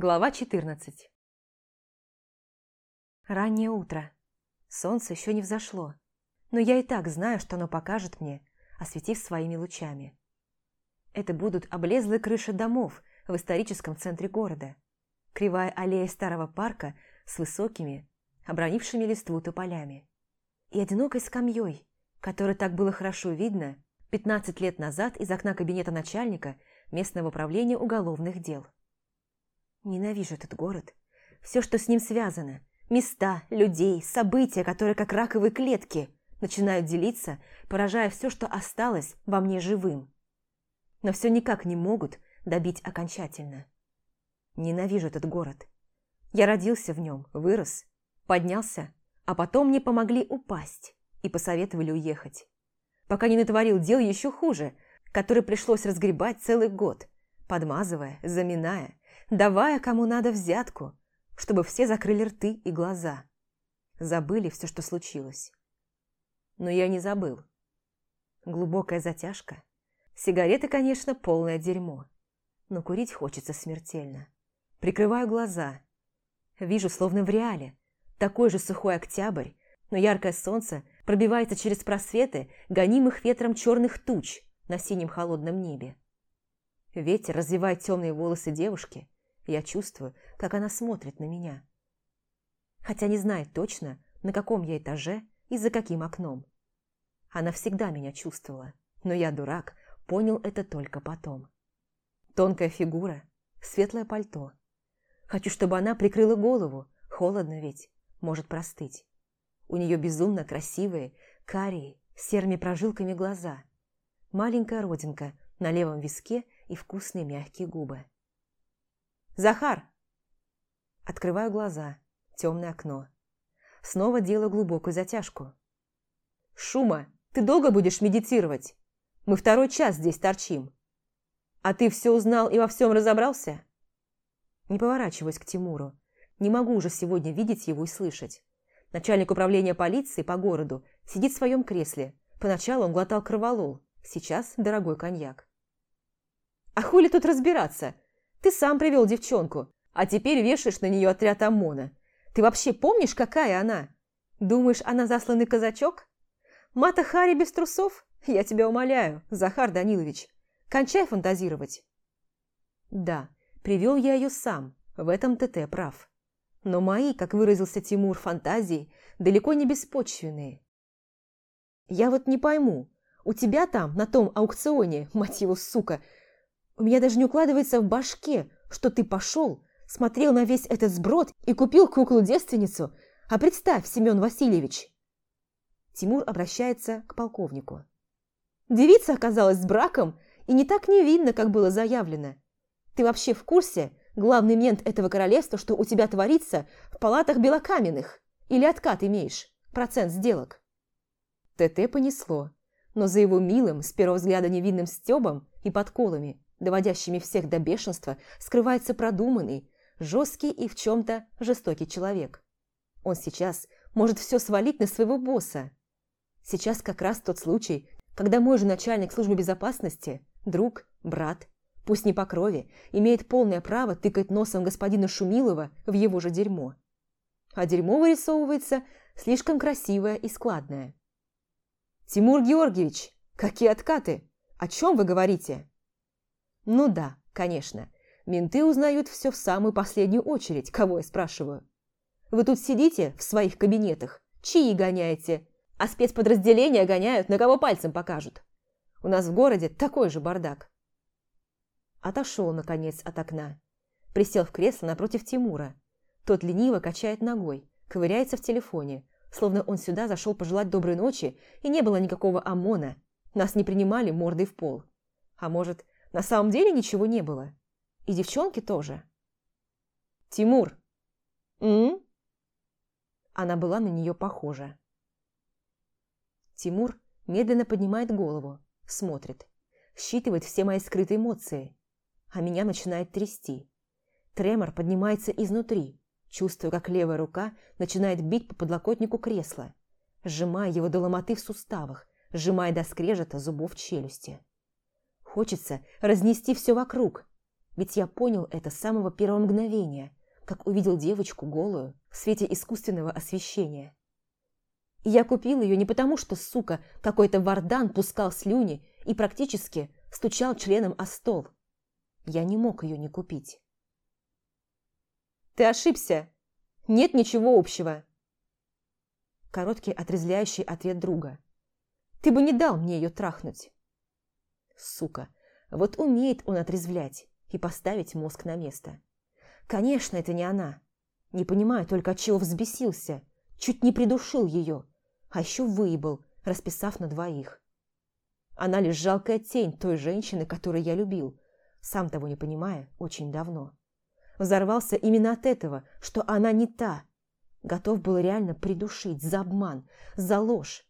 Глава 14 Раннее утро. Солнце еще не взошло, но я и так знаю, что оно покажет мне, осветив своими лучами. Это будут облезлые крыши домов в историческом центре города, кривая аллея старого парка с высокими, обронившими листву тополями, и одинокой скамьей, которую так было хорошо видно 15 лет назад из окна кабинета начальника местного управления уголовных дел. Ненавижу этот город. Все, что с ним связано. Места, людей, события, которые как раковые клетки начинают делиться, поражая все, что осталось во мне живым. Но все никак не могут добить окончательно. Ненавижу этот город. Я родился в нем, вырос, поднялся, а потом мне помогли упасть и посоветовали уехать. Пока не натворил дел еще хуже, который пришлось разгребать целый год, подмазывая, заминая, давая кому надо взятку, чтобы все закрыли рты и глаза. Забыли все, что случилось. Но я не забыл. Глубокая затяжка. Сигареты, конечно, полное дерьмо. Но курить хочется смертельно. Прикрываю глаза. Вижу, словно в реале. Такой же сухой октябрь, но яркое солнце пробивается через просветы, гонимых ветром черных туч на синем холодном небе. Ветер развивает темные волосы девушки, я чувствую, как она смотрит на меня. Хотя не знает точно, на каком я этаже и за каким окном. Она всегда меня чувствовала, но я, дурак, понял это только потом. Тонкая фигура, светлое пальто. Хочу, чтобы она прикрыла голову, холодно ведь, может простыть. У нее безумно красивые, карие, серыми прожилками глаза. Маленькая родинка на левом виске и вкусные мягкие губы. «Захар!» Открываю глаза. Темное окно. Снова делаю глубокую затяжку. «Шума, ты долго будешь медитировать? Мы второй час здесь торчим. А ты все узнал и во всем разобрался?» Не поворачиваюсь к Тимуру. Не могу уже сегодня видеть его и слышать. Начальник управления полиции по городу сидит в своем кресле. Поначалу он глотал кроволол, сейчас дорогой коньяк. «А хули тут разбираться? Ты сам привел девчонку, а теперь вешаешь на нее отряд ОМОНа. Ты вообще помнишь, какая она? Думаешь, она засланный казачок? Мата Хари без трусов? Я тебя умоляю, Захар Данилович. Кончай фантазировать. Да, привел я ее сам, в этом ТТ прав. Но мои, как выразился Тимур, фантазии далеко не беспочвенные. Я вот не пойму, у тебя там, на том аукционе, мать его, сука, у меня даже не укладывается в башке, что ты пошел, смотрел на весь этот сброд и купил куклу-девственницу. А представь, Семен Васильевич!» Тимур обращается к полковнику. «Девица оказалась с браком и не так невинна, как было заявлено. Ты вообще в курсе, главный мент этого королевства, что у тебя творится в палатах белокаменных? Или откат имеешь? Процент сделок?» ТТ понесло, но за его милым, с первого взгляда невинным стебом и подколами доводящими всех до бешенства, скрывается продуманный, жесткий и в чем-то жестокий человек. Он сейчас может все свалить на своего босса. Сейчас как раз тот случай, когда мой же начальник службы безопасности, друг, брат, пусть не по крови, имеет полное право тыкать носом господина Шумилова в его же дерьмо. А дерьмо вырисовывается слишком красивое и складное. «Тимур Георгиевич, какие откаты? О чем вы говорите?» Ну да, конечно. Менты узнают все в самую последнюю очередь, кого я спрашиваю. Вы тут сидите в своих кабинетах, чьи гоняете, а спецподразделения гоняют, на кого пальцем покажут. У нас в городе такой же бардак. Отошел, наконец, от окна. Присел в кресло напротив Тимура. Тот лениво качает ногой, ковыряется в телефоне, словно он сюда зашел пожелать доброй ночи, и не было никакого ОМОНа. Нас не принимали мордой в пол. А может, на самом деле ничего не было. И девчонки тоже. «Тимур!» «М?», Она была на нее похожа. Тимур медленно поднимает голову, смотрит, считывает все мои скрытые эмоции, а меня начинает трясти. Тремор поднимается изнутри, чувствуя, как левая рука начинает бить по подлокотнику кресла, сжимая его до ломоты в суставах, сжимая до скрежета зубов челюсти. Хочется разнести все вокруг. Ведь я понял это с самого первого мгновения, как увидел девочку голую в свете искусственного освещения. И я купил ее не потому, что, сука, какой-то вардан пускал слюни и практически стучал членом о стол. Я не мог ее не купить. «Ты ошибся! Нет ничего общего!» Короткий отрезвляющий ответ друга. «Ты бы не дал мне ее трахнуть!» Сука, вот умеет он отрезвлять и поставить мозг на место. Конечно, это не она. Не понимаю только, от чего взбесился. Чуть не придушил ее, а еще выебал, расписав на двоих. Она лишь жалкая тень той женщины, которую я любил, сам того не понимая, очень давно. Взорвался именно от этого, что она не та. Готов был реально придушить за обман, за ложь,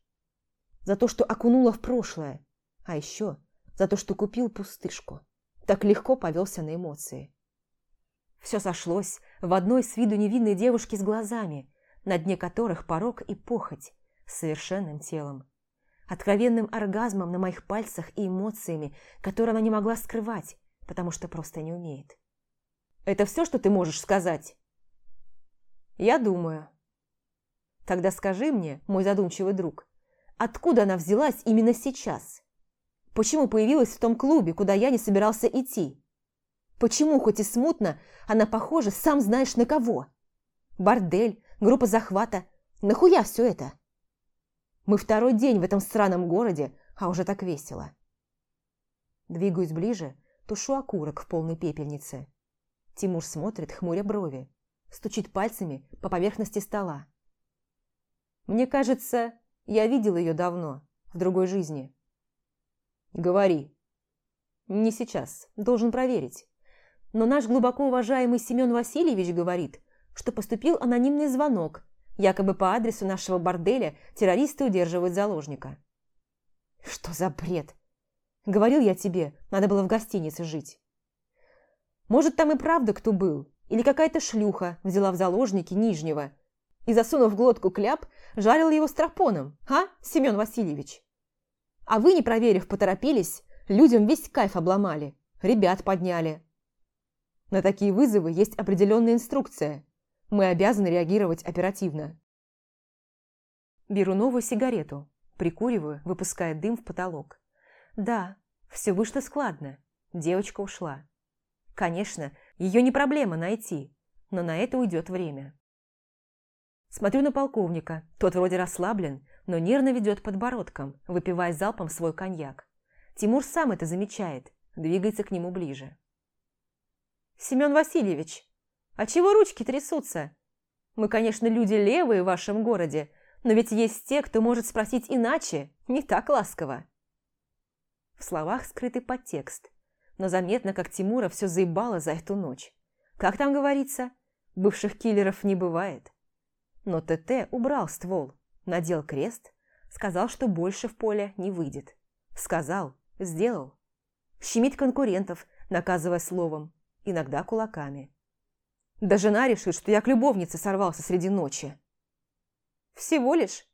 за то, что окунула в прошлое, а еще за то, что купил пустышку. Так легко повелся на эмоции. Все сошлось в одной с виду невинной девушке с глазами, на дне которых порог и похоть, с совершенным телом. Откровенным оргазмом на моих пальцах и эмоциями, которые она не могла скрывать, потому что просто не умеет. «Это все, что ты можешь сказать?» «Я думаю». «Тогда скажи мне, мой задумчивый друг, откуда она взялась именно сейчас? Почему появилась в том клубе, куда я не собирался идти?» Почему, хоть и смутно, она похожа, сам знаешь на кого? Бордель, группа захвата. Нахуя все это? Мы второй день в этом странном городе, а уже так весело. Двигаюсь ближе, тушу окурок в полной пепельнице. Тимур смотрит, хмуря брови, стучит пальцами по поверхности стола. Мне кажется, я видел ее давно, в другой жизни. Говори. Не сейчас, должен проверить. Но наш глубоко уважаемый Семен Васильевич говорит, что поступил анонимный звонок, якобы по адресу нашего борделя террористы удерживают заложника. Что за бред? Говорил я тебе, надо было в гостинице жить. Может, там и правда кто был, или какая-то шлюха взяла в заложники Нижнего и, засунув глотку кляп, жарила его стропоном, а, Семен Васильевич? А вы, не проверив, поторопились, людям весь кайф обломали, ребят подняли, на такие вызовы есть определенная инструкция. Мы обязаны реагировать оперативно. Беру новую сигарету, прикуриваю, выпуская дым в потолок. Да, все вышло складно. Девочка ушла. Конечно, ее не проблема найти, но на это уйдет время. Смотрю на полковника. Тот вроде расслаблен, но нервно ведет подбородком, выпивая залпом свой коньяк. Тимур сам это замечает, двигается к нему ближе. Семен Васильевич, а чего ручки трясутся? Мы, конечно, люди левые в вашем городе, но ведь есть те, кто может спросить иначе, не так ласково. В словах скрытый подтекст, но заметно, как Тимура все заебало за эту ночь. Как там говорится, бывших киллеров не бывает. Но ТТ убрал ствол, надел крест, сказал, что больше в поле не выйдет. Сказал, сделал. Щемит конкурентов, наказывая словом иногда кулаками. Да жена решит, что я к любовнице сорвался среди ночи. Всего лишь?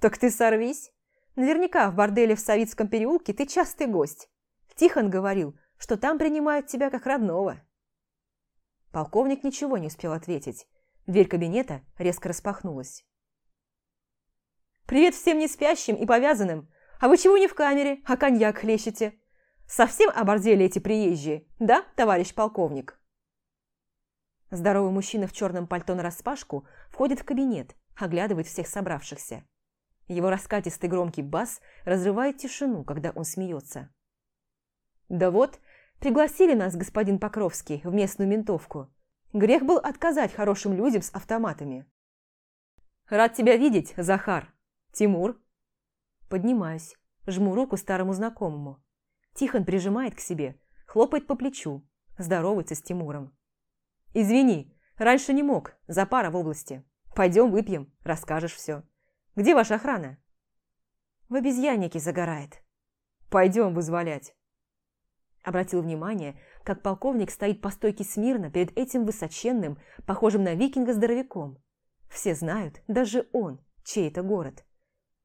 Так ты сорвись. Наверняка в борделе в Савицком переулке ты частый гость. Тихон говорил, что там принимают тебя как родного. Полковник ничего не успел ответить. Дверь кабинета резко распахнулась. «Привет всем не спящим и повязанным! А вы чего не в камере, а коньяк хлещете? Совсем оборзели эти приезжие, да, товарищ полковник?» Здоровый мужчина в черном пальто нараспашку входит в кабинет, оглядывает всех собравшихся. Его раскатистый громкий бас разрывает тишину, когда он смеется. «Да вот, пригласили нас, господин Покровский, в местную ментовку. Грех был отказать хорошим людям с автоматами». «Рад тебя видеть, Захар. Тимур?» Поднимаюсь, жму руку старому знакомому. Тихон прижимает к себе, хлопает по плечу, здоровается с Тимуром. «Извини, раньше не мог, за пара в области. Пойдем выпьем, расскажешь все. Где ваша охрана?» «В обезьяннике загорает. Пойдем вызволять». Обратил внимание, как полковник стоит по стойке смирно перед этим высоченным, похожим на викинга здоровяком. Все знают, даже он, чей это город.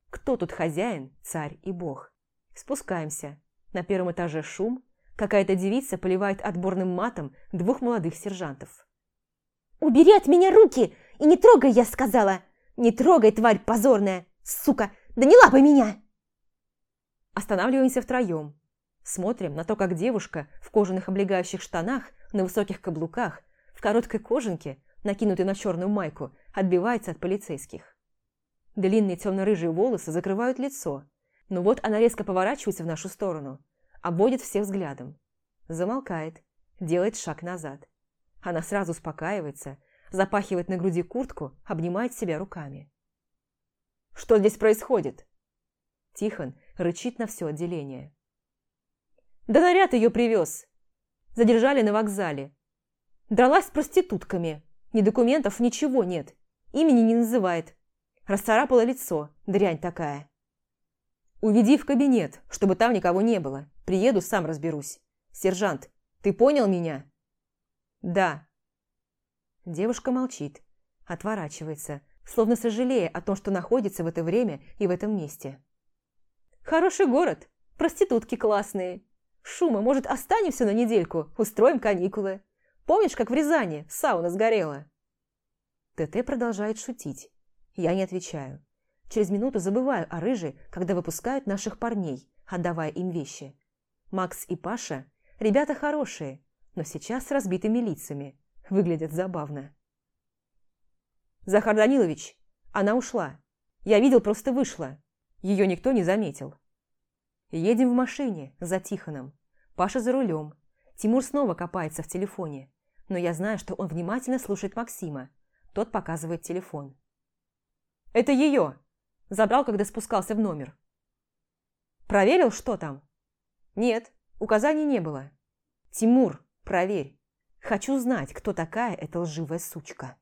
Кто тут хозяин, царь и бог. Спускаемся. На первом этаже шум, Какая-то девица поливает отборным матом двух молодых сержантов. «Убери от меня руки и не трогай, я сказала! Не трогай, тварь позорная! Сука! Да не лапай меня!» Останавливаемся втроем. Смотрим на то, как девушка в кожаных облегающих штанах, на высоких каблуках, в короткой кожанке, накинутой на черную майку, отбивается от полицейских. Длинные темно-рыжие волосы закрывают лицо, но вот она резко поворачивается в нашу сторону, обводит всех взглядом. Замолкает, делает шаг назад. Она сразу успокаивается, запахивает на груди куртку, обнимает себя руками. «Что здесь происходит?» Тихон рычит на все отделение. «Да наряд ее привез!» Задержали на вокзале. Дралась с проститутками. Ни документов, ничего нет. Имени не называет. Расцарапала лицо, дрянь такая. «Уведи в кабинет, чтобы там никого не было. Приеду, сам разберусь. Сержант, ты понял меня?» «Да». Девушка молчит, отворачивается, словно сожалея о том, что находится в это время и в этом месте. «Хороший город, проститутки классные. Шума, может, останемся на недельку, устроим каникулы. Помнишь, как в Рязани сауна сгорела?» ТТ продолжает шутить. Я не отвечаю. Через минуту забываю о рыже, когда выпускают наших парней, отдавая им вещи. Макс и Паша – ребята хорошие, но сейчас с разбитыми лицами. Выглядят забавно. «Захар Данилович, она ушла. Я видел, просто вышла. Ее никто не заметил». Едем в машине за Тихоном. Паша за рулем. Тимур снова копается в телефоне. Но я знаю, что он внимательно слушает Максима. Тот показывает телефон. «Это ее!» Забрал, когда спускался в номер. Проверил, что там? Нет, указаний не было. Тимур, проверь. Хочу знать, кто такая эта лживая сучка.